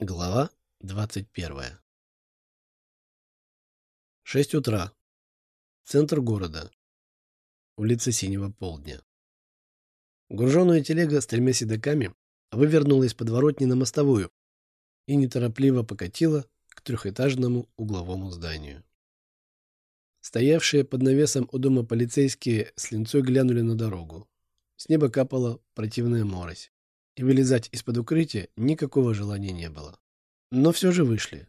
Глава 21. Шесть утра. Центр города. Улица Синего Полдня. Груженная телега с тремя седоками вывернула из подворотни на мостовую и неторопливо покатила к трехэтажному угловому зданию. Стоявшие под навесом у дома полицейские с линцой глянули на дорогу. С неба капала противная морось и вылезать из-под укрытия никакого желания не было. Но все же вышли.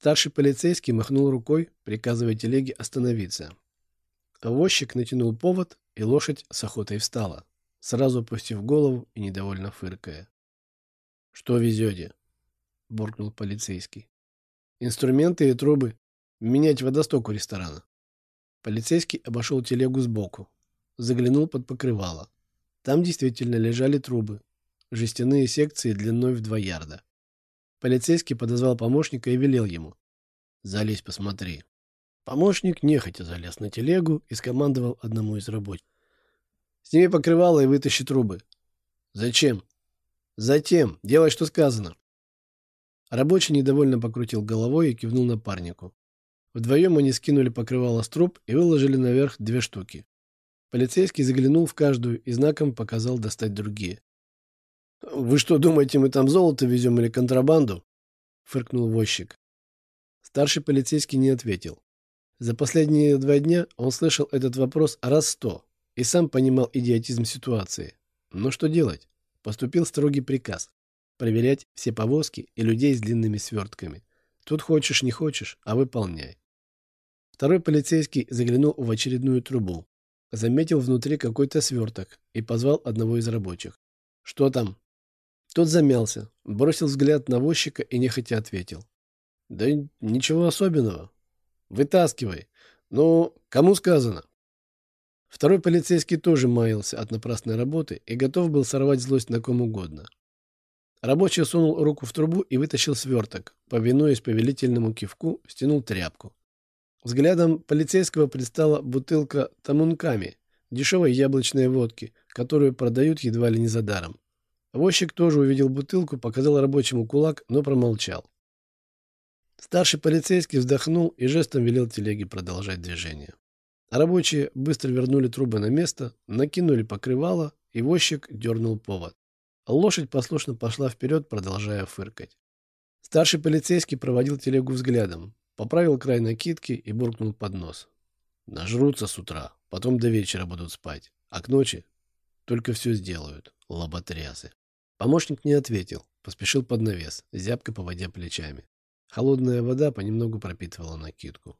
Старший полицейский махнул рукой, приказывая телеге остановиться. Возчик натянул повод, и лошадь с охотой встала, сразу опустив голову и недовольно фыркая. — Что везете? — буркнул полицейский. — Инструменты и трубы. Менять водосток у ресторана. Полицейский обошел телегу сбоку, заглянул под покрывало. Там действительно лежали трубы, жестяные секции длиной в два ярда. Полицейский подозвал помощника и велел ему. «Залезь, посмотри». Помощник нехотя залез на телегу и скомандовал одному из рабочих. «Сними покрывало и вытащи трубы». «Зачем?» «Затем. Делай, что сказано». Рабочий недовольно покрутил головой и кивнул напарнику. Вдвоем они скинули покрывало с труб и выложили наверх две штуки. Полицейский заглянул в каждую и знаком показал достать другие. «Вы что, думаете, мы там золото везем или контрабанду?» — фыркнул возчик. Старший полицейский не ответил. За последние два дня он слышал этот вопрос раз сто и сам понимал идиотизм ситуации. Но что делать? Поступил строгий приказ – проверять все повозки и людей с длинными свертками. Тут хочешь, не хочешь, а выполняй. Второй полицейский заглянул в очередную трубу, заметил внутри какой-то сверток и позвал одного из рабочих. «Что там?» Тот замялся, бросил взгляд на возчика и нехотя ответил. «Да ничего особенного. Вытаскивай. Ну, кому сказано?» Второй полицейский тоже маялся от напрасной работы и готов был сорвать злость на ком угодно. Рабочий сунул руку в трубу и вытащил сверток, повинуясь повелительному кивку, стянул тряпку. Взглядом полицейского предстала бутылка тамунками, дешевой яблочной водки, которую продают едва ли не за даром. Возчик тоже увидел бутылку, показал рабочему кулак, но промолчал. Старший полицейский вздохнул и жестом велел телеге продолжать движение. Рабочие быстро вернули трубы на место, накинули покрывало, и возчик дернул повод. Лошадь послушно пошла вперед, продолжая фыркать. Старший полицейский проводил телегу взглядом, поправил край накидки и буркнул под нос. Нажрутся с утра, потом до вечера будут спать, а к ночи только все сделают, лоботрясы. Помощник не ответил, поспешил под навес, зябко поводя плечами. Холодная вода понемногу пропитывала накидку.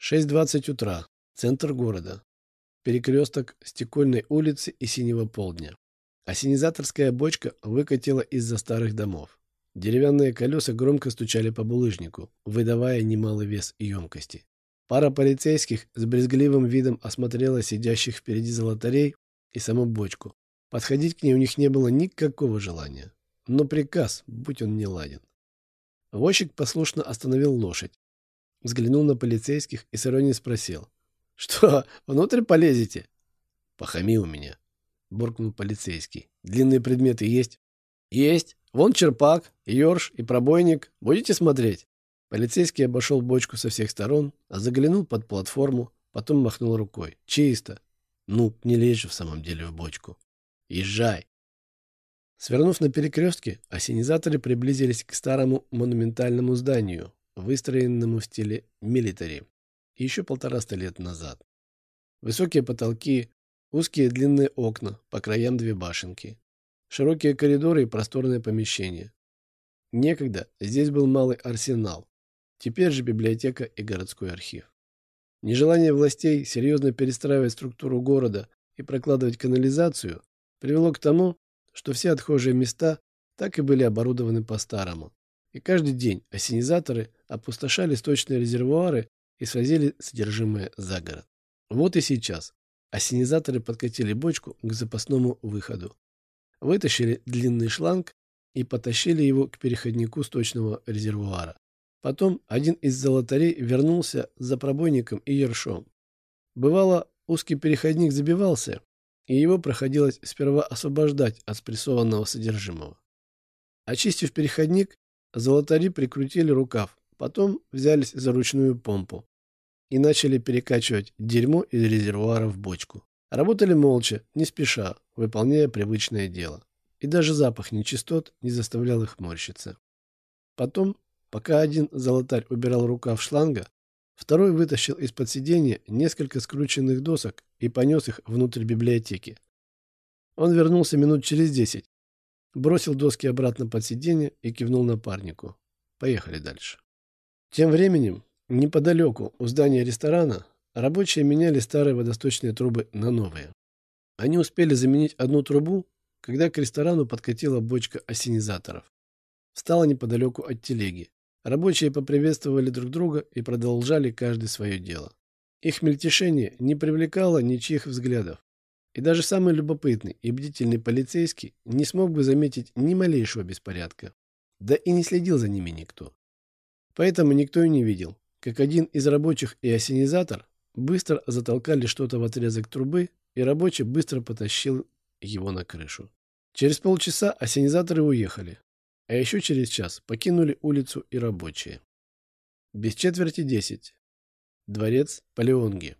6.20 утра. Центр города. Перекресток Стекольной улицы и Синего полдня. Осенизаторская бочка выкатила из-за старых домов. Деревянные колеса громко стучали по булыжнику, выдавая немалый вес и емкости. Пара полицейских с брезгливым видом осмотрела сидящих впереди золотарей и саму бочку, Подходить к ней у них не было никакого желания. Но приказ, будь он не ладен. Возчик послушно остановил лошадь. Взглянул на полицейских и с иронией спросил. «Что, внутрь полезете?» «Похами у меня», — буркнул полицейский. «Длинные предметы есть?» «Есть. Вон черпак, ёрш и пробойник. Будете смотреть?» Полицейский обошел бочку со всех сторон, а заглянул под платформу, потом махнул рукой. «Чисто. Ну, не лезь же в самом деле в бочку». Езжай!» Свернув на перекрестке, осенизаторы приблизились к старому монументальному зданию, выстроенному в стиле милитари, еще полтораста лет назад. Высокие потолки, узкие длинные окна, по краям две башенки, широкие коридоры и просторное помещение. Некогда здесь был малый арсенал, теперь же библиотека и городской архив. Нежелание властей серьезно перестраивать структуру города и прокладывать канализацию привело к тому, что все отхожие места так и были оборудованы по-старому. И каждый день осенизаторы опустошали сточные резервуары и свозили содержимое за город. Вот и сейчас осенизаторы подкатили бочку к запасному выходу. Вытащили длинный шланг и потащили его к переходнику сточного резервуара. Потом один из золотарей вернулся за пробойником и ершом. Бывало, узкий переходник забивался, и его проходилось сперва освобождать от спрессованного содержимого. Очистив переходник, золотари прикрутили рукав, потом взялись за ручную помпу и начали перекачивать дерьмо из резервуара в бочку. Работали молча, не спеша, выполняя привычное дело. И даже запах нечистот не заставлял их морщиться. Потом, пока один золотарь убирал рукав шланга, второй вытащил из-под сиденья несколько скрученных досок и понес их внутрь библиотеки. Он вернулся минут через десять, бросил доски обратно под сиденье и кивнул напарнику. Поехали дальше. Тем временем, неподалеку у здания ресторана, рабочие меняли старые водосточные трубы на новые. Они успели заменить одну трубу, когда к ресторану подкатила бочка осенизаторов. Встала неподалеку от телеги. Рабочие поприветствовали друг друга и продолжали каждый свое дело. Их мельтешение не привлекало ничьих взглядов. И даже самый любопытный и бдительный полицейский не смог бы заметить ни малейшего беспорядка. Да и не следил за ними никто. Поэтому никто и не видел, как один из рабочих и осенизатор быстро затолкали что-то в отрезок трубы, и рабочий быстро потащил его на крышу. Через полчаса осенизаторы уехали, а еще через час покинули улицу и рабочие. Без четверти десять. Дворец Палеонги.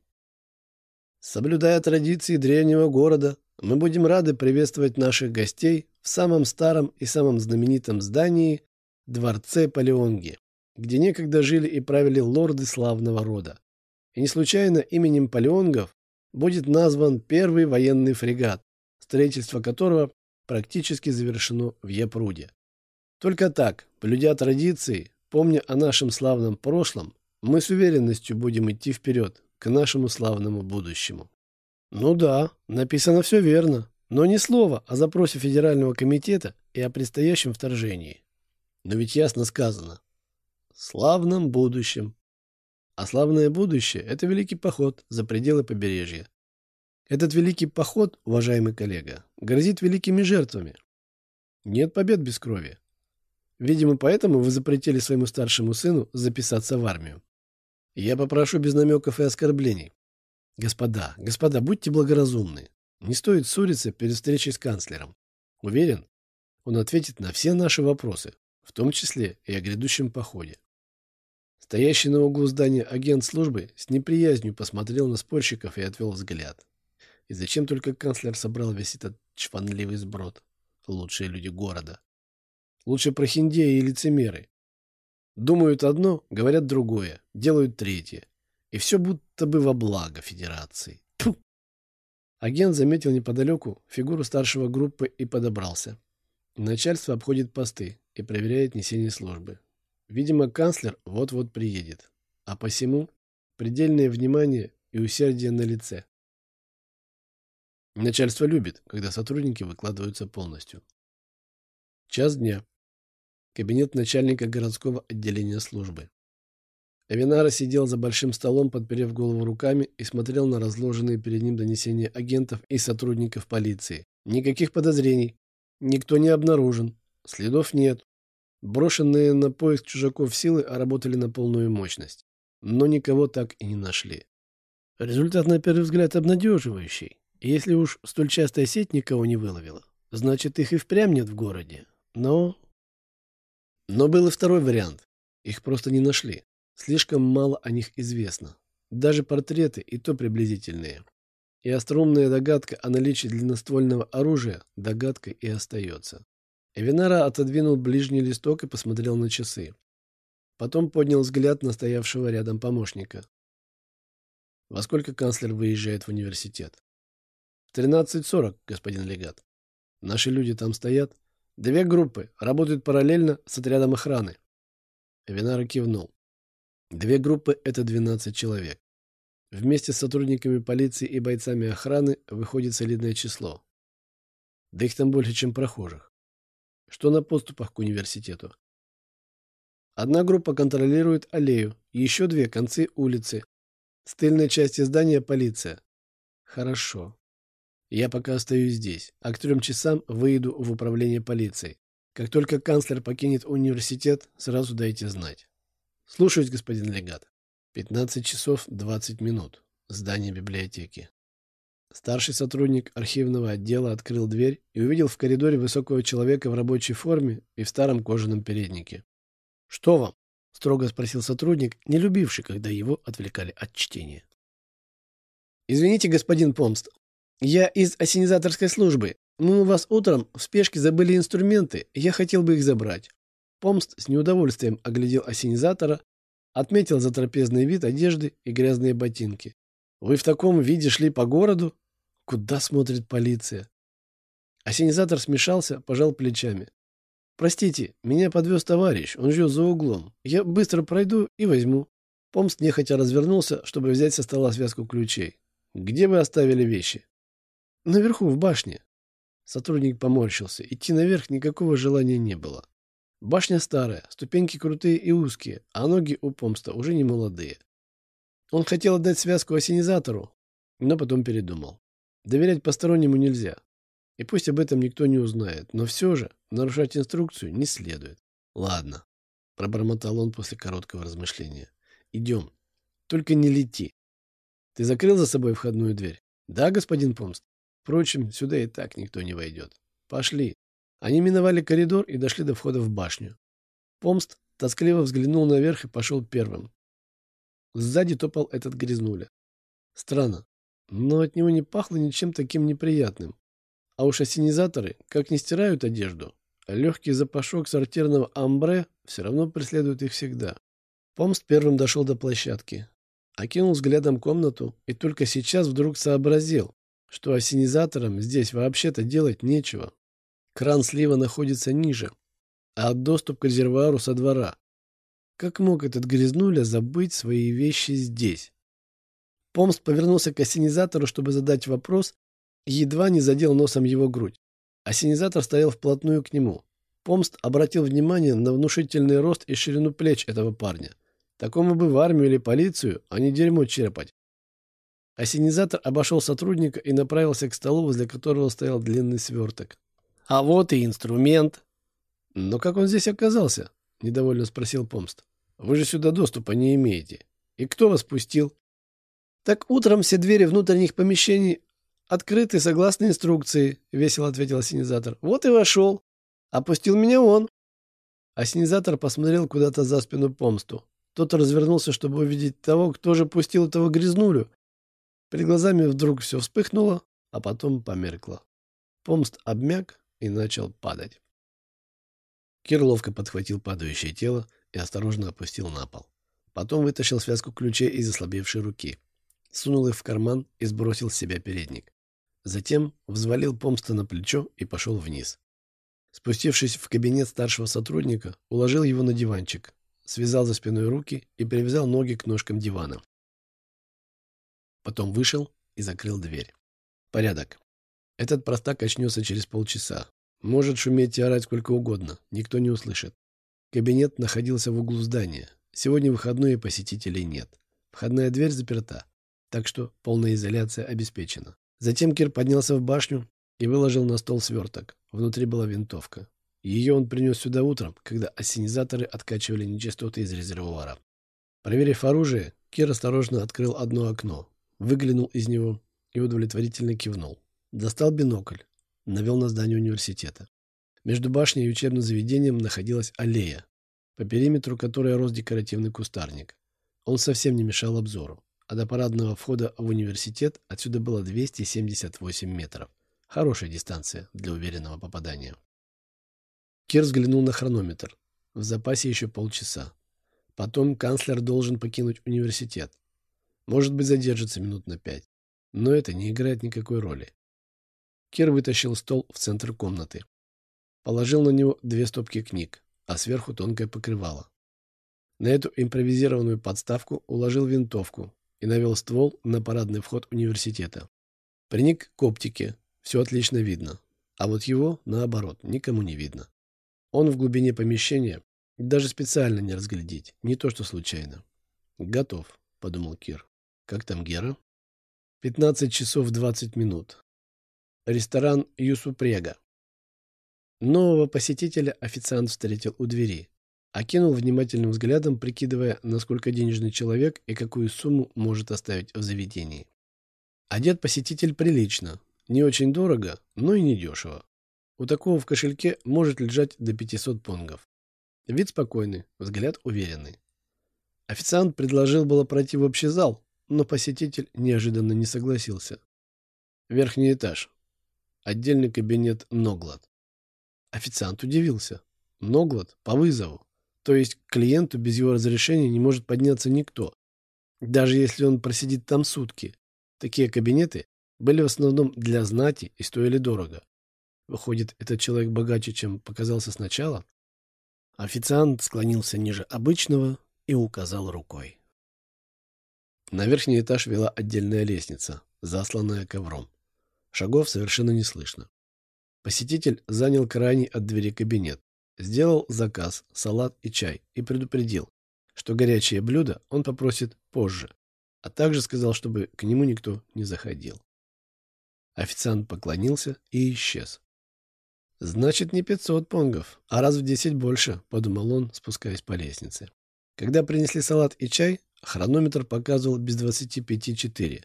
Соблюдая традиции древнего города, мы будем рады приветствовать наших гостей в самом старом и самом знаменитом здании Дворце Палеонги, где некогда жили и правили лорды славного рода. И не случайно именем Палеонгов будет назван первый военный фрегат, строительство которого практически завершено в Япруде. Только так, блюдя традиции, помня о нашем славном прошлом, мы с уверенностью будем идти вперед, к нашему славному будущему. Ну да, написано все верно, но ни слова о запросе Федерального комитета и о предстоящем вторжении. Но ведь ясно сказано. Славном будущем. А славное будущее – это великий поход за пределы побережья. Этот великий поход, уважаемый коллега, грозит великими жертвами. Нет побед без крови. Видимо, поэтому вы запретили своему старшему сыну записаться в армию. Я попрошу без намеков и оскорблений. Господа, господа, будьте благоразумны. Не стоит ссориться перед встречей с канцлером. Уверен, он ответит на все наши вопросы, в том числе и о грядущем походе. Стоящий на углу здания агент службы с неприязнью посмотрел на спорщиков и отвел взгляд. И зачем только канцлер собрал весь этот чванливый сброд? Лучшие люди города. Лучше прохиндеи и лицемеры, Думают одно, говорят другое, делают третье. И все будто бы во благо Федерации. Тьфу! Агент заметил неподалеку фигуру старшего группы и подобрался. Начальство обходит посты и проверяет несение службы. Видимо, канцлер вот-вот приедет. А посему предельное внимание и усердие на лице. Начальство любит, когда сотрудники выкладываются полностью. Час дня. Кабинет начальника городского отделения службы. Авинара сидел за большим столом, подперев голову руками и смотрел на разложенные перед ним донесения агентов и сотрудников полиции. Никаких подозрений. Никто не обнаружен. Следов нет. Брошенные на поиск чужаков силы работали на полную мощность. Но никого так и не нашли. Результат, на первый взгляд, обнадеживающий. Если уж столь частая сеть никого не выловила, значит, их и впрямь нет в городе. Но но был и второй вариант. Их просто не нашли. Слишком мало о них известно. Даже портреты и то приблизительные. И остроумная догадка о наличии длинноствольного оружия догадкой и остается. Эвинара отодвинул ближний листок и посмотрел на часы. Потом поднял взгляд на стоявшего рядом помощника. «Во сколько канцлер выезжает в университет?» «В 13.40, господин легат. Наши люди там стоят?» Две группы работают параллельно с отрядом охраны. Винара кивнул. Две группы – это 12 человек. Вместе с сотрудниками полиции и бойцами охраны выходит солидное число. Да их там больше, чем прохожих. Что на подступах к университету? Одна группа контролирует аллею, еще две – концы улицы. С тыльной части здания – полиция. Хорошо. Я пока остаюсь здесь, а к трем часам выйду в управление полиции. Как только канцлер покинет университет, сразу дайте знать. Слушаюсь, господин легат. 15 часов 20 минут. Здание библиотеки. Старший сотрудник архивного отдела открыл дверь и увидел в коридоре высокого человека в рабочей форме и в старом кожаном переднике. «Что вам?» — строго спросил сотрудник, не любивший, когда его отвлекали от чтения. «Извините, господин Помст, я из осенизаторской службы. Мы у вас утром в спешке забыли инструменты, я хотел бы их забрать». Помст с неудовольствием оглядел осенизатора, отметил затрапезный вид одежды и грязные ботинки. «Вы в таком виде шли по городу? Куда смотрит полиция?» Осенизатор смешался, пожал плечами. «Простите, меня подвез товарищ, он ждет за углом. Я быстро пройду и возьму». Помст нехотя развернулся, чтобы взять со стола связку ключей. «Где вы оставили вещи?» «Наверху, в башне». Сотрудник поморщился. Идти наверх никакого желания не было. Башня старая, ступеньки крутые и узкие, а ноги у Помста уже не молодые. Он хотел отдать связку осенизатору, но потом передумал. Доверять постороннему нельзя. И пусть об этом никто не узнает, но все же нарушать инструкцию не следует. Ладно, пробормотал он после короткого размышления. Идем. Только не лети. Ты закрыл за собой входную дверь? Да, господин Помст. Впрочем, сюда и так никто не войдет. Пошли. Они миновали коридор и дошли до входа в башню. Помст тоскливо взглянул наверх и пошел первым. Сзади топал этот грязнуля. Странно, но от него не пахло ничем таким неприятным. А уж осенизаторы, как не стирают одежду, легкий запашок сортирного амбре все равно преследует их всегда. Помст первым дошел до площадки, окинул взглядом комнату и только сейчас вдруг сообразил, что осенизаторам здесь вообще-то делать нечего. Кран слива находится ниже, а доступ к резервуару со двора. Как мог этот грязнуля забыть свои вещи здесь? Помст повернулся к осенизатору, чтобы задать вопрос, едва не задел носом его грудь. Осенизатор стоял вплотную к нему. Помст обратил внимание на внушительный рост и ширину плеч этого парня. Такому бы в армию или полицию, а не дерьмо черпать. Осенизатор обошел сотрудника и направился к столу, возле которого стоял длинный сверток. «А вот и инструмент!» «Но как он здесь оказался?» — недовольно спросил Помст. «Вы же сюда доступа не имеете. И кто вас пустил?» «Так утром все двери внутренних помещений «Открытый, согласно инструкции», — весело ответил осенизатор. «Вот и вошел. Опустил меня он». Осенизатор посмотрел куда-то за спину помсту. Тот развернулся, чтобы увидеть того, кто же пустил этого грязнулю. Перед глазами вдруг все вспыхнуло, а потом померкло. Помст обмяк и начал падать. Кир ловко подхватил падающее тело и осторожно опустил на пол. Потом вытащил связку ключей из ослабевшей руки. Сунул их в карман и сбросил с себя передник. Затем взвалил помста на плечо и пошел вниз. Спустившись в кабинет старшего сотрудника, уложил его на диванчик, связал за спиной руки и привязал ноги к ножкам дивана. Потом вышел и закрыл дверь. Порядок. Этот простак очнется через полчаса. Может шуметь и орать сколько угодно, никто не услышит. Кабинет находился в углу здания. Сегодня выходной и посетителей нет. Входная дверь заперта, так что полная изоляция обеспечена. Затем Кир поднялся в башню и выложил на стол сверток. Внутри была винтовка. Ее он принес сюда утром, когда ассенизаторы откачивали нечистоты из резервуара. Проверив оружие, Кир осторожно открыл одно окно, выглянул из него и удовлетворительно кивнул. Достал бинокль, навел на здание университета. Между башней и учебным заведением находилась аллея, по периметру которой рос декоративный кустарник. Он совсем не мешал обзору а до парадного входа в университет отсюда было 278 метров. Хорошая дистанция для уверенного попадания. Кир взглянул на хронометр. В запасе еще полчаса. Потом канцлер должен покинуть университет. Может быть, задержится минут на пять. Но это не играет никакой роли. Кир вытащил стол в центр комнаты. Положил на него две стопки книг, а сверху тонкое покрывало. На эту импровизированную подставку уложил винтовку, и навел ствол на парадный вход университета. Приник к оптике. Все отлично видно. А вот его, наоборот, никому не видно. Он в глубине помещения даже специально не разглядеть, не то что случайно. «Готов», — подумал Кир. «Как там Гера?» «15 часов 20 минут. Ресторан Юсупрега». Нового посетителя официант встретил у двери. Окинул внимательным взглядом, прикидывая, насколько денежный человек и какую сумму может оставить в заведении. Одет посетитель прилично. Не очень дорого, но и не дешево. У такого в кошельке может лежать до 500 понгов. Вид спокойный, взгляд уверенный. Официант предложил было пройти в общий зал, но посетитель неожиданно не согласился. Верхний этаж. Отдельный кабинет Ноглад. Официант удивился. Ноглад по вызову. То есть к клиенту без его разрешения не может подняться никто. Даже если он просидит там сутки. Такие кабинеты были в основном для знати и стоили дорого. Выходит, этот человек богаче, чем показался сначала? Официант склонился ниже обычного и указал рукой. На верхний этаж вела отдельная лестница, засланная ковром. Шагов совершенно не слышно. Посетитель занял крайний от двери кабинет, сделал заказ, салат и чай и предупредил, что горячее блюдо он попросит позже, а также сказал, чтобы к нему никто не заходил. Официант поклонился и исчез. «Значит, не пятьсот понгов, а раз в десять больше», — подумал он, спускаясь по лестнице. Когда принесли салат и чай, хронометр показывал без двадцати пяти четыре.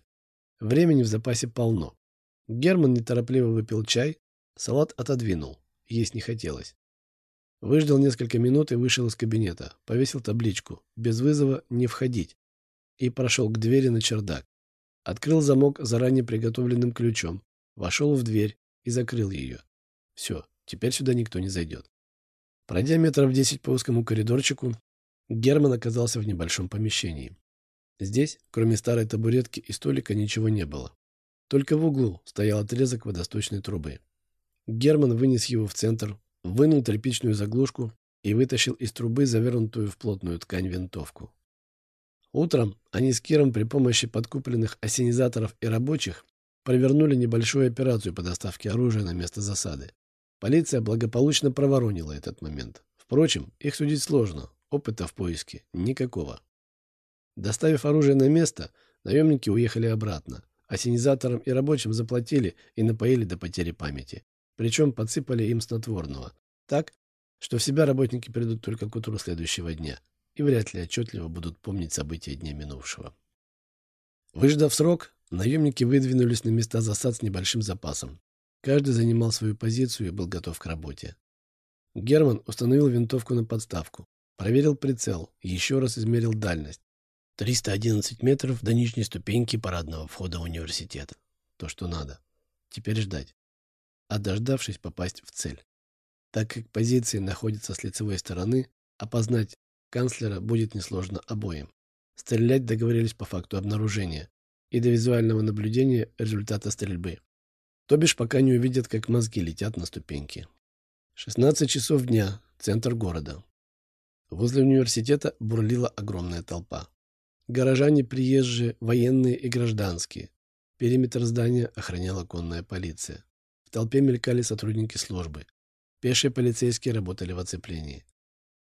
Времени в запасе полно. Герман неторопливо выпил чай, салат отодвинул. Есть не хотелось. Выждал несколько минут и вышел из кабинета. Повесил табличку «Без вызова не входить» и прошел к двери на чердак. Открыл замок заранее приготовленным ключом, вошел в дверь и закрыл ее. Все, теперь сюда никто не зайдет. Пройдя метров десять по узкому коридорчику, Герман оказался в небольшом помещении. Здесь, кроме старой табуретки и столика, ничего не было. Только в углу стоял отрезок водосточной трубы. Герман вынес его в центр, вынул тряпичную заглушку и вытащил из трубы завернутую в плотную ткань винтовку. Утром они с Киром при помощи подкупленных осенизаторов и рабочих провернули небольшую операцию по доставке оружия на место засады. Полиция благополучно проворонила этот момент. Впрочем, их судить сложно, опыта в поиске никакого. Доставив оружие на место, наемники уехали обратно. Осенизаторам и рабочим заплатили и напоили до потери памяти. Причем подсыпали им снотворного. Так, что в себя работники придут только к утру следующего дня и вряд ли отчетливо будут помнить события дня минувшего. Выждав срок, наемники выдвинулись на места засад с небольшим запасом. Каждый занимал свою позицию и был готов к работе. Герман установил винтовку на подставку, проверил прицел, еще раз измерил дальность. 311 метров до нижней ступеньки парадного входа университета. То, что надо. Теперь ждать а дождавшись попасть в цель. Так как позиции находятся с лицевой стороны, опознать канцлера будет несложно обоим. Стрелять договорились по факту обнаружения и до визуального наблюдения результата стрельбы. То бишь пока не увидят, как мозги летят на ступеньки. 16 часов дня, центр города. Возле университета бурлила огромная толпа. Горожане приезжие, военные и гражданские. Периметр здания охраняла конная полиция. В толпе мелькали сотрудники службы. Пешие полицейские работали в оцеплении.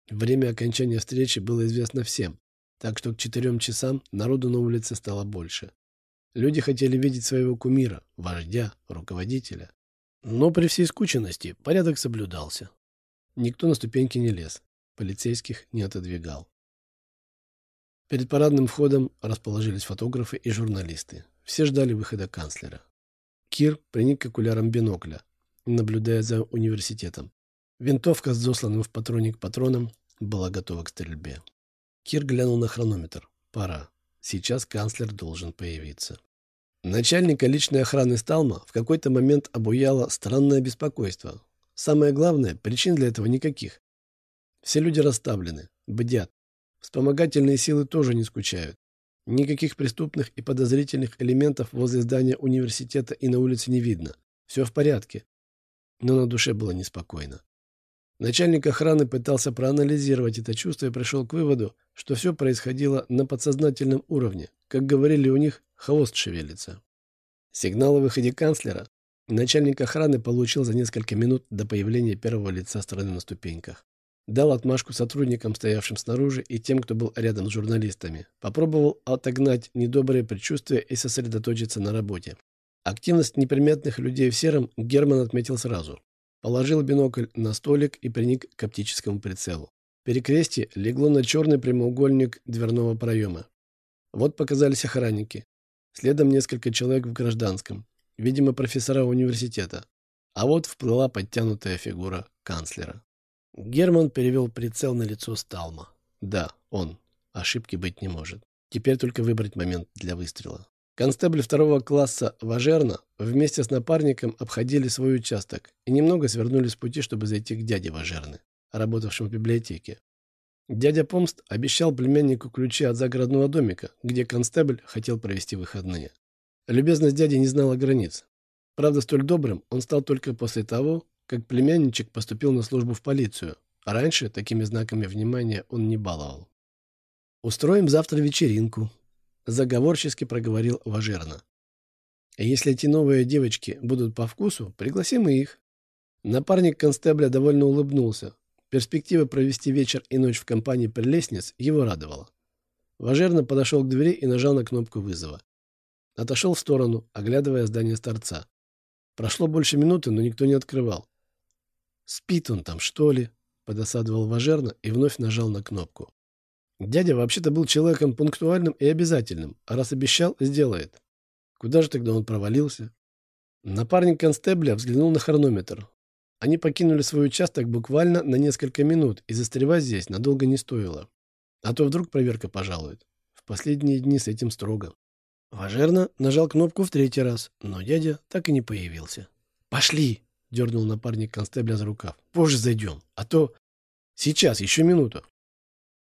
Время окончания встречи было известно всем, так что к четырем часам народу на улице стало больше. Люди хотели видеть своего кумира, вождя, руководителя. Но при всей скученности порядок соблюдался. Никто на ступеньки не лез, полицейских не отодвигал. Перед парадным входом расположились фотографы и журналисты. Все ждали выхода канцлера. Кир приник к окулярам бинокля, наблюдая за университетом. Винтовка с засланным в патроник патроном была готова к стрельбе. Кир глянул на хронометр. Пора. Сейчас канцлер должен появиться. Начальника личной охраны Сталма в какой-то момент обуяло странное беспокойство. Самое главное, причин для этого никаких. Все люди расставлены, бдят. Вспомогательные силы тоже не скучают. Никаких преступных и подозрительных элементов возле здания университета и на улице не видно. Все в порядке. Но на душе было неспокойно. Начальник охраны пытался проанализировать это чувство и пришел к выводу, что все происходило на подсознательном уровне. Как говорили у них, хвост шевелится. Сигнал о выходе канцлера начальник охраны получил за несколько минут до появления первого лица стороны на ступеньках. Дал отмашку сотрудникам, стоявшим снаружи, и тем, кто был рядом с журналистами. Попробовал отогнать недобрые предчувствия и сосредоточиться на работе. Активность неприметных людей в сером Герман отметил сразу. Положил бинокль на столик и приник к оптическому прицелу. Перекрестие легло на черный прямоугольник дверного проема. Вот показались охранники. Следом несколько человек в гражданском. Видимо, профессора университета. А вот вплыла подтянутая фигура канцлера. Герман перевел прицел на лицо Сталма. Да, он. Ошибки быть не может. Теперь только выбрать момент для выстрела. Констебль второго класса Важерна вместе с напарником обходили свой участок и немного свернули с пути, чтобы зайти к дяде Важерны, работавшему в библиотеке. Дядя Помст обещал племяннику ключи от загородного домика, где констебль хотел провести выходные. Любезность дяди не знала границ. Правда, столь добрым он стал только после того, как племянничек поступил на службу в полицию, а раньше такими знаками внимания он не баловал. «Устроим завтра вечеринку», — заговорчески проговорил Важерна. «Если эти новые девочки будут по вкусу, пригласим и их». Напарник констебля довольно улыбнулся. Перспектива провести вечер и ночь в компании прелестниц его радовала. Важерно подошел к двери и нажал на кнопку вызова. Отошел в сторону, оглядывая здание торца. Прошло больше минуты, но никто не открывал. «Спит он там, что ли?» – подосадовал Важерно и вновь нажал на кнопку. Дядя вообще-то был человеком пунктуальным и обязательным, а раз обещал, сделает. Куда же тогда он провалился? Напарник констебля взглянул на хронометр. Они покинули свой участок буквально на несколько минут, и застревать здесь надолго не стоило. А то вдруг проверка пожалует. В последние дни с этим строго. Важерно нажал кнопку в третий раз, но дядя так и не появился. «Пошли!» — дернул напарник констебля за рукав. «Позже зайдем, а то... Сейчас, еще минуту!»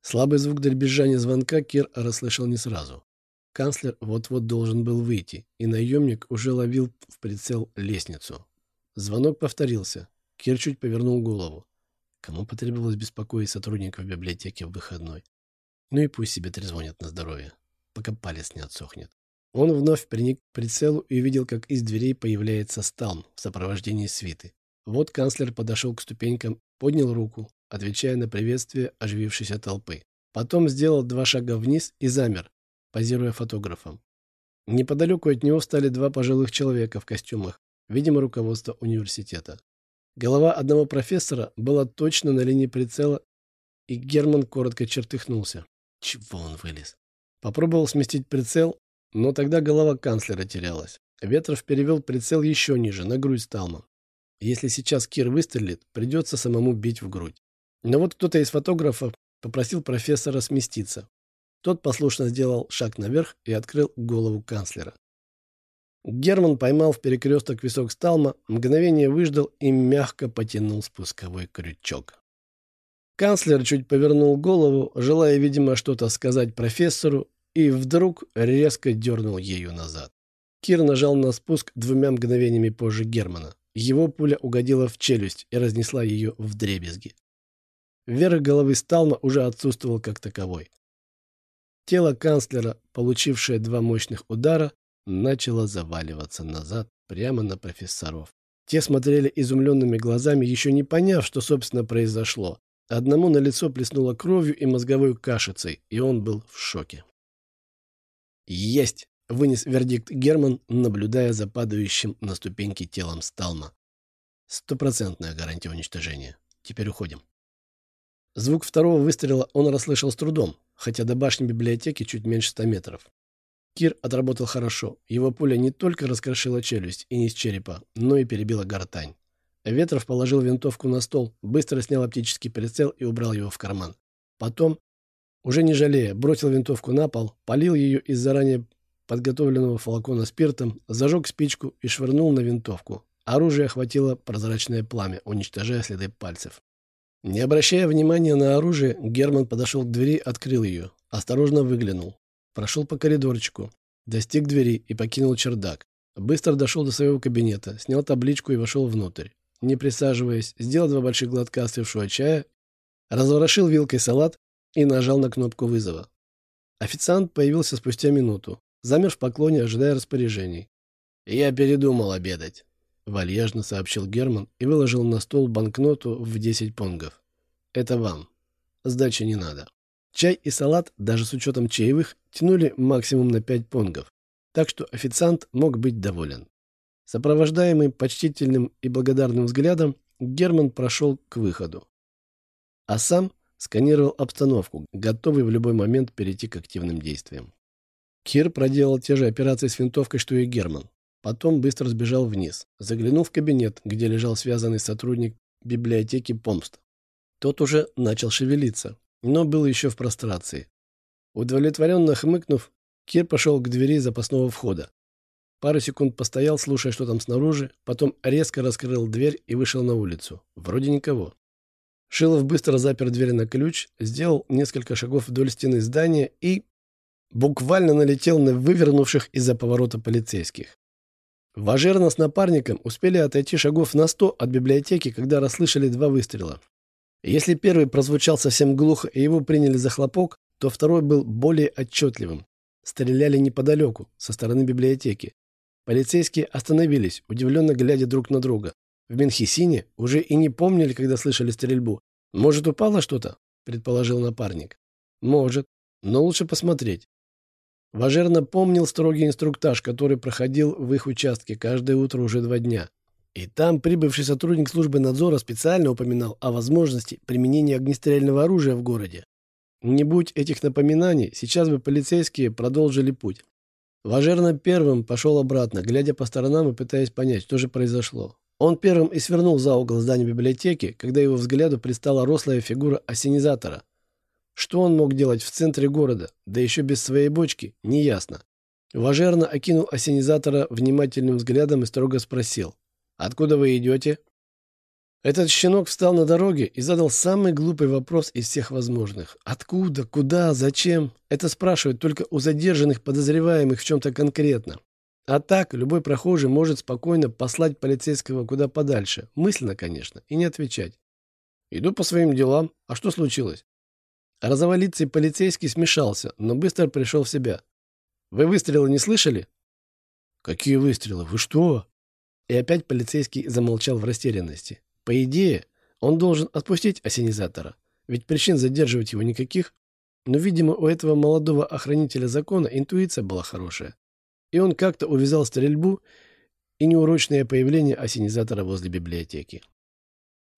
Слабый звук дребезжания звонка Кир расслышал не сразу. Канцлер вот-вот должен был выйти, и наемник уже ловил в прицел лестницу. Звонок повторился. Кир чуть повернул голову. Кому потребовалось беспокоить сотрудников библиотеки в выходной? Ну и пусть себе трезвонят на здоровье, пока палец не отсохнет. Он вновь приник к прицелу и увидел, как из дверей появляется Сталм в сопровождении свиты. Вот канцлер подошел к ступенькам, поднял руку, отвечая на приветствие оживившейся толпы. Потом сделал два шага вниз и замер, позируя фотографом. Неподалеку от него стали два пожилых человека в костюмах, видимо, руководство университета. Голова одного профессора была точно на линии прицела, и Герман коротко чертыхнулся. Чего он вылез? Попробовал сместить прицел, но тогда голова канцлера терялась. Ветров перевел прицел еще ниже, на грудь Сталма. Если сейчас Кир выстрелит, придется самому бить в грудь. Но вот кто-то из фотографов попросил профессора сместиться. Тот послушно сделал шаг наверх и открыл голову канцлера. Герман поймал в перекресток висок Сталма, мгновение выждал и мягко потянул спусковой крючок. Канцлер чуть повернул голову, желая, видимо, что-то сказать профессору, и вдруг резко дернул ею назад. Кир нажал на спуск двумя мгновениями позже Германа. Его пуля угодила в челюсть и разнесла ее в дребезги. Верх головы Сталма уже отсутствовал как таковой. Тело канцлера, получившее два мощных удара, начало заваливаться назад прямо на профессоров. Те смотрели изумленными глазами, еще не поняв, что, собственно, произошло. Одному на лицо плеснуло кровью и мозговой кашицей, и он был в шоке. «Есть!» — вынес вердикт Герман, наблюдая за падающим на ступеньки телом Сталма. «Стопроцентная гарантия уничтожения. Теперь уходим». Звук второго выстрела он расслышал с трудом, хотя до башни библиотеки чуть меньше ста метров. Кир отработал хорошо. Его пуля не только раскрошила челюсть и низ черепа, но и перебила гортань. Ветров положил винтовку на стол, быстро снял оптический прицел и убрал его в карман. Потом уже не жалея, бросил винтовку на пол, полил ее из заранее подготовленного флакона спиртом, зажег спичку и швырнул на винтовку. Оружие охватило прозрачное пламя, уничтожая следы пальцев. Не обращая внимания на оружие, Герман подошел к двери, открыл ее, осторожно выглянул. Прошел по коридорчику, достиг двери и покинул чердак. Быстро дошел до своего кабинета, снял табличку и вошел внутрь. Не присаживаясь, сделал два больших глотка остывшего чая, разворошил вилкой салат и нажал на кнопку вызова. Официант появился спустя минуту, замер в поклоне, ожидая распоряжений. «Я передумал обедать», — вальяжно сообщил Герман и выложил на стол банкноту в 10 понгов. «Это вам. Сдачи не надо». Чай и салат, даже с учетом чаевых, тянули максимум на 5 понгов, так что официант мог быть доволен. Сопровождаемый почтительным и благодарным взглядом, Герман прошел к выходу. А сам Сканировал обстановку, готовый в любой момент перейти к активным действиям. Кир проделал те же операции с винтовкой, что и Герман. Потом быстро сбежал вниз, заглянул в кабинет, где лежал связанный сотрудник библиотеки Помст. Тот уже начал шевелиться, но был еще в прострации. Удовлетворенно хмыкнув, Кир пошел к двери запасного входа. Пару секунд постоял, слушая, что там снаружи, потом резко раскрыл дверь и вышел на улицу. Вроде никого. Шилов быстро запер дверь на ключ, сделал несколько шагов вдоль стены здания и буквально налетел на вывернувших из-за поворота полицейских. Важерна с напарником успели отойти шагов на сто от библиотеки, когда расслышали два выстрела. Если первый прозвучал совсем глухо и его приняли за хлопок, то второй был более отчетливым. Стреляли неподалеку, со стороны библиотеки. Полицейские остановились, удивленно глядя друг на друга. В Менхисине уже и не помнили, когда слышали стрельбу. «Может, упало что-то?» – предположил напарник. «Может, но лучше посмотреть. Важерно помнил строгий инструктаж, который проходил в их участке каждое утро уже два дня. И там прибывший сотрудник службы надзора специально упоминал о возможности применения огнестрельного оружия в городе. Не будь этих напоминаний, сейчас бы полицейские продолжили путь. Важерно первым пошел обратно, глядя по сторонам и пытаясь понять, что же произошло. Он первым и свернул за угол здания библиотеки, когда его взгляду предстала рослая фигура осенизатора – что он мог делать в центре города, да еще без своей бочки, неясно. Важерно окинул осенизатора внимательным взглядом и строго спросил. «Откуда вы идете?» Этот щенок встал на дороге и задал самый глупый вопрос из всех возможных. Откуда, куда, зачем? Это спрашивают только у задержанных подозреваемых в чем-то конкретно. А так, любой прохожий может спокойно послать полицейского куда подальше. Мысленно, конечно, и не отвечать. Иду по своим делам. А что случилось? Розоволицый полицейский смешался, но быстро пришел в себя. «Вы выстрелы не слышали?» «Какие выстрелы? Вы что?» И опять полицейский замолчал в растерянности. По идее, он должен отпустить осенизатора, ведь причин задерживать его никаких. Но, видимо, у этого молодого охранителя закона интуиция была хорошая. И он как-то увязал стрельбу и неурочное появление осенизатора возле библиотеки.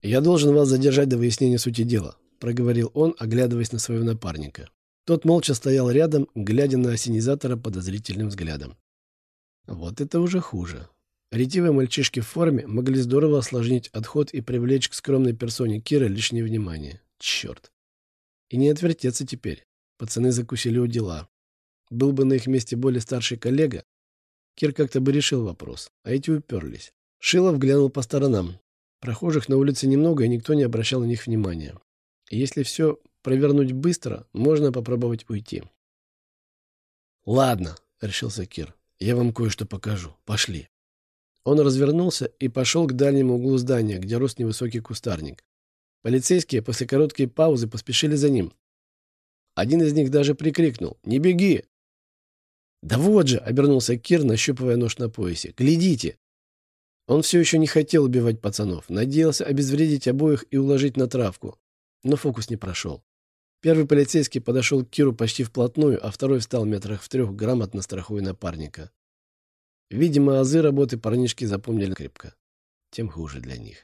«Я должен вас задержать до выяснения сути дела», проговорил он, оглядываясь на своего напарника. Тот молча стоял рядом, глядя на осенизатора подозрительным взглядом. Вот это уже хуже. Ретивые мальчишки в форме могли здорово осложнить отход и привлечь к скромной персоне Кира лишнее внимание. Черт. И не отвертеться теперь. Пацаны закусили у дела. Был бы на их месте более старший коллега, Кир как-то бы решил вопрос, а эти уперлись. Шилов глянул по сторонам. Прохожих на улице немного, и никто не обращал на них внимания. Если все провернуть быстро, можно попробовать уйти. «Ладно», — решился Кир, — «я вам кое-что покажу. Пошли». Он развернулся и пошел к дальнему углу здания, где рос невысокий кустарник. Полицейские после короткой паузы поспешили за ним. Один из них даже прикрикнул «Не беги!» «Да вот же!» — обернулся Кир, нащупывая нож на поясе. «Глядите!» Он все еще не хотел убивать пацанов, надеялся обезвредить обоих и уложить на травку. Но фокус не прошел. Первый полицейский подошел к Киру почти вплотную, а второй встал метрах в трех, грамотно страхуя напарника. Видимо, азы работы парнишки запомнили крепко. Тем хуже для них.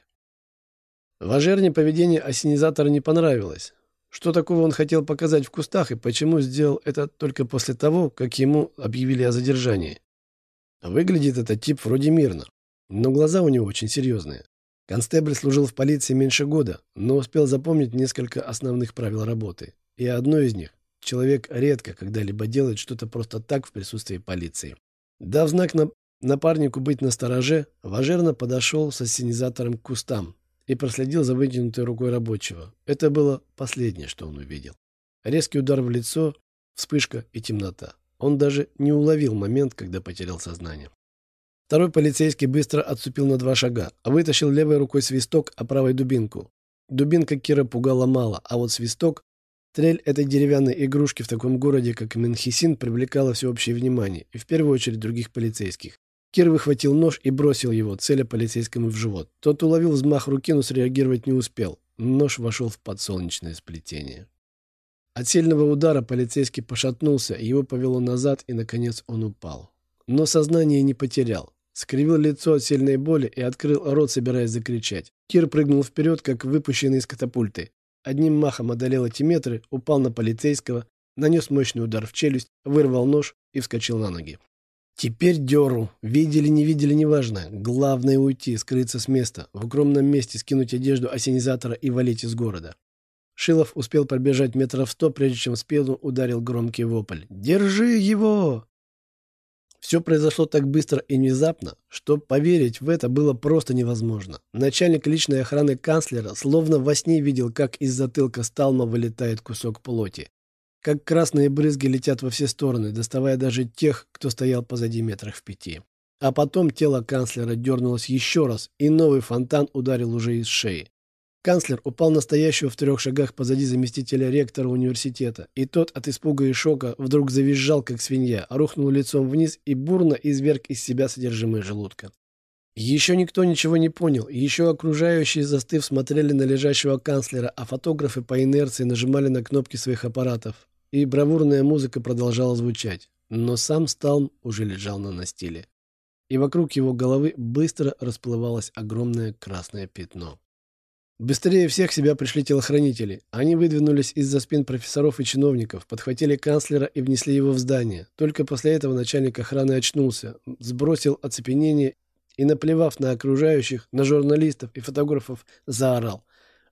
Важерне поведение осенизатора не понравилось. Что такого он хотел показать в кустах и почему сделал это только после того, как ему объявили о задержании? Выглядит этот тип вроде мирно, но глаза у него очень серьезные. Констебль служил в полиции меньше года, но успел запомнить несколько основных правил работы. И одно из них – человек редко когда-либо делает что-то просто так в присутствии полиции. Дав знак на напарнику быть настороже, Важерно подошел с ассенизатором к кустам и проследил за вытянутой рукой рабочего. Это было последнее, что он увидел. Резкий удар в лицо, вспышка и темнота. Он даже не уловил момент, когда потерял сознание. Второй полицейский быстро отступил на два шага, а вытащил левой рукой свисток, а правой дубинку. Дубинка Кира пугала мало, а вот свисток, трель этой деревянной игрушки в таком городе, как Менхисин, привлекала всеобщее внимание, и в первую очередь других полицейских. Кир выхватил нож и бросил его, целя полицейскому в живот. Тот уловил взмах руки, но среагировать не успел. Нож вошел в подсолнечное сплетение. От сильного удара полицейский пошатнулся, его повело назад, и, наконец, он упал. Но сознание не потерял скривил лицо от сильной боли и открыл рот, собираясь закричать. Кир прыгнул вперед, как выпущенный из катапульты. Одним махом одолел эти метры, упал на полицейского, нанес мощный удар в челюсть, вырвал нож и вскочил на ноги. Теперь дёру. Видели, не видели, неважно. Главное уйти, скрыться с места, в укромном месте скинуть одежду осенизатора и валить из города. Шилов успел пробежать метров сто, прежде чем спину ударил громкий вопль. «Держи его!» Все произошло так быстро и внезапно, что поверить в это было просто невозможно. Начальник личной охраны канцлера словно во сне видел, как из затылка Сталма вылетает кусок плоти. Как красные брызги летят во все стороны, доставая даже тех, кто стоял позади метрах в пяти. А потом тело канцлера дернулось еще раз, и новый фонтан ударил уже из шеи. Канцлер упал настоящего в трех шагах позади заместителя ректора университета, и тот от испуга и шока вдруг завизжал, как свинья, рухнул лицом вниз и бурно изверг из себя содержимое желудка. Еще никто ничего не понял, еще окружающие, застыв, смотрели на лежащего канцлера, а фотографы по инерции нажимали на кнопки своих аппаратов, и бравурная музыка продолжала звучать, но сам Сталм уже лежал на настиле. И вокруг его головы быстро расплывалось огромное красное пятно. Быстрее всех себя пришли телохранители. Они выдвинулись из-за спин профессоров и чиновников, подхватили канцлера и внесли его в здание. Только после этого начальник охраны очнулся, сбросил оцепенение и, наплевав на окружающих, на журналистов и фотографов, заорал.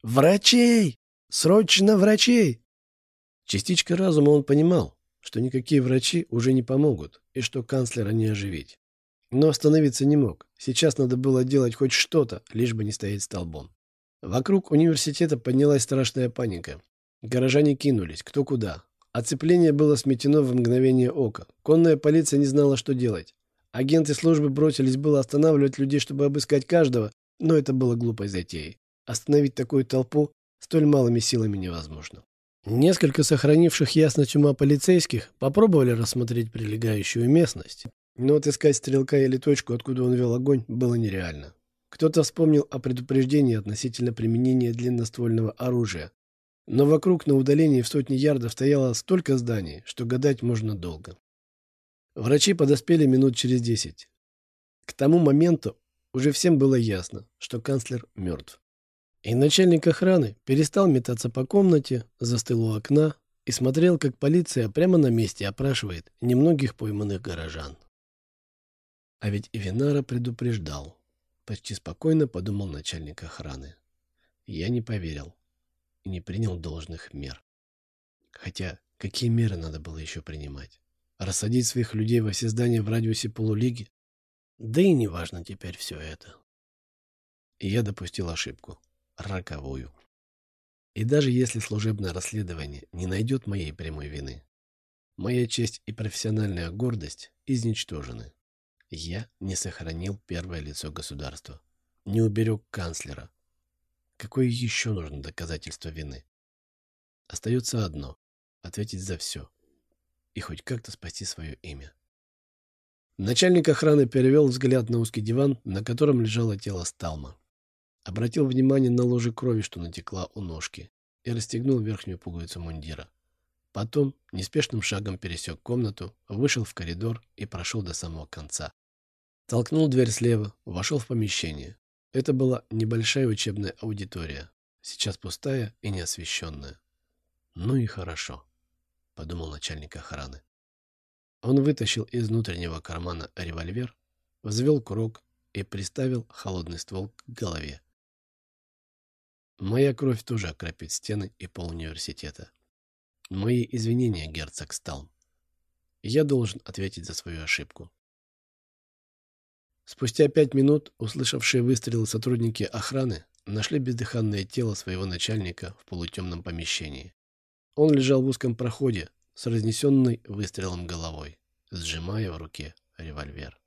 «Врачей! Срочно врачей!» Частичка разума он понимал, что никакие врачи уже не помогут и что канцлера не оживить. Но остановиться не мог. Сейчас надо было делать хоть что-то, лишь бы не стоять столбом. Вокруг университета поднялась страшная паника. Горожане кинулись, кто куда. Оцепление было сметено в мгновение ока. Конная полиция не знала, что делать. Агенты службы бросились было останавливать людей, чтобы обыскать каждого, но это было глупой затеей. Остановить такую толпу столь малыми силами невозможно. Несколько сохранивших ясность ума полицейских попробовали рассмотреть прилегающую местность, но отыскать стрелка или точку, откуда он вел огонь, было нереально. Кто-то вспомнил о предупреждении относительно применения длинноствольного оружия. Но вокруг на удалении в сотни ярдов стояло столько зданий, что гадать можно долго. Врачи подоспели минут через десять. К тому моменту уже всем было ясно, что канцлер мертв. И начальник охраны перестал метаться по комнате, застыл у окна и смотрел, как полиция прямо на месте опрашивает немногих пойманных горожан. А ведь Ивинара предупреждал. Почти спокойно подумал начальник охраны. Я не поверил и не принял должных мер. Хотя, какие меры надо было еще принимать? Рассадить своих людей во все здания в радиусе полулиги? Да и не важно теперь все это. И я допустил ошибку. Роковую. И даже если служебное расследование не найдет моей прямой вины, моя честь и профессиональная гордость изничтожены. Я не сохранил первое лицо государства. Не уберег канцлера. Какое еще нужно доказательство вины? Остается одно — ответить за все. И хоть как-то спасти свое имя. Начальник охраны перевел взгляд на узкий диван, на котором лежало тело Сталма. Обратил внимание на ложе крови, что натекла у ножки, и расстегнул верхнюю пуговицу мундира. Потом неспешным шагом пересек комнату, вышел в коридор и прошел до самого конца. Толкнул дверь слева, вошел в помещение. Это была небольшая учебная аудитория, сейчас пустая и неосвещенная. «Ну и хорошо», — подумал начальник охраны. Он вытащил из внутреннего кармана револьвер, взвел курок и приставил холодный ствол к голове. Моя кровь тоже окропит стены и пол университета. Мои извинения, герцог Сталм. Я должен ответить за свою ошибку. Спустя пять минут, услышавшие выстрелы сотрудники охраны, нашли бездыханное тело своего начальника в полутемном помещении. Он лежал в узком проходе с разнесенной выстрелом головой, сжимая в руке револьвер.